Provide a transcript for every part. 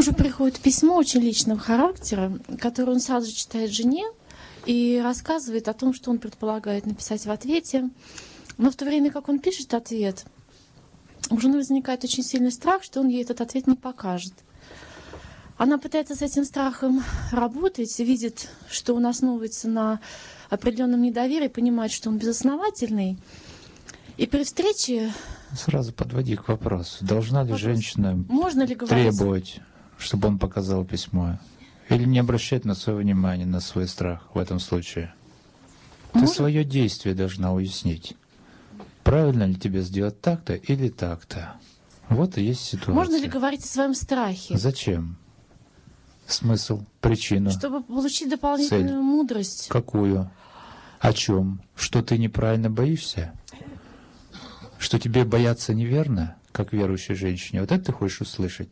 мужу приходит письмо очень личного характера, которое он сразу же читает жене и рассказывает о том, что он предполагает написать в ответе. Но в то время, как он пишет ответ, у жены возникает очень сильный страх, что он ей этот ответ не покажет. Она пытается с этим страхом работать, видит, что он основывается на определенном недоверии, понимает, что он безосновательный. И при встрече... Сразу подводи к вопросу. Должна ли Вопрос. женщина Можно ли говорить? требовать, чтобы он показал письмо? Или не обращать на свое внимание, на свой страх в этом случае? Ты свое действие должна уяснить. Правильно ли тебе сделать так-то или так-то? Вот и есть ситуация. Можно ли говорить о своем страхе? Зачем? Смысл, причину. Чтобы получить дополнительную цель. мудрость. Какую? О чем? Что ты неправильно боишься? Что тебе бояться неверно, как верующей женщине? Вот это ты хочешь услышать?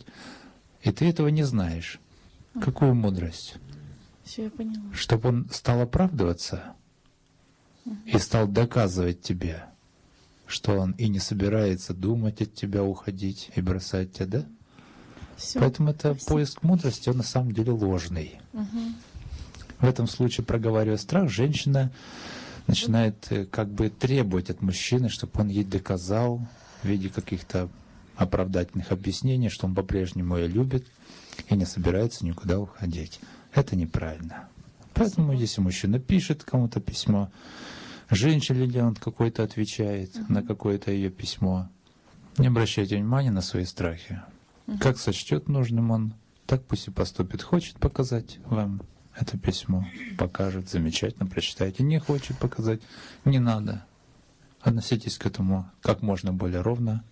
И ты этого не знаешь. Какую мудрость? Все, я поняла. Чтобы он стал оправдываться и стал доказывать тебе, что он и не собирается думать от тебя, уходить и бросать тебя, да? Все. Поэтому это Спасибо. поиск мудрости, он на самом деле ложный. Угу. В этом случае, проговаривая страх, женщина начинает э, как бы требовать от мужчины, чтобы он ей доказал в виде каких-то оправдательных объяснений, что он по-прежнему ее любит и не собирается никуда уходить. Это неправильно. Поэтому, если мужчина пишет кому-то письмо, женщине ли он какой-то отвечает uh на какое-то ее письмо, не обращайте внимания на свои страхи. uh Как сочтет нужным он, так пусть и поступит. Хочет показать вам это письмо, покажет, замечательно, прочитайте. Не хочет показать, не надо. Относитесь к этому как можно более ровно.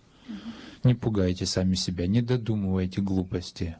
Не пугайте сами себя, не додумывайте глупости.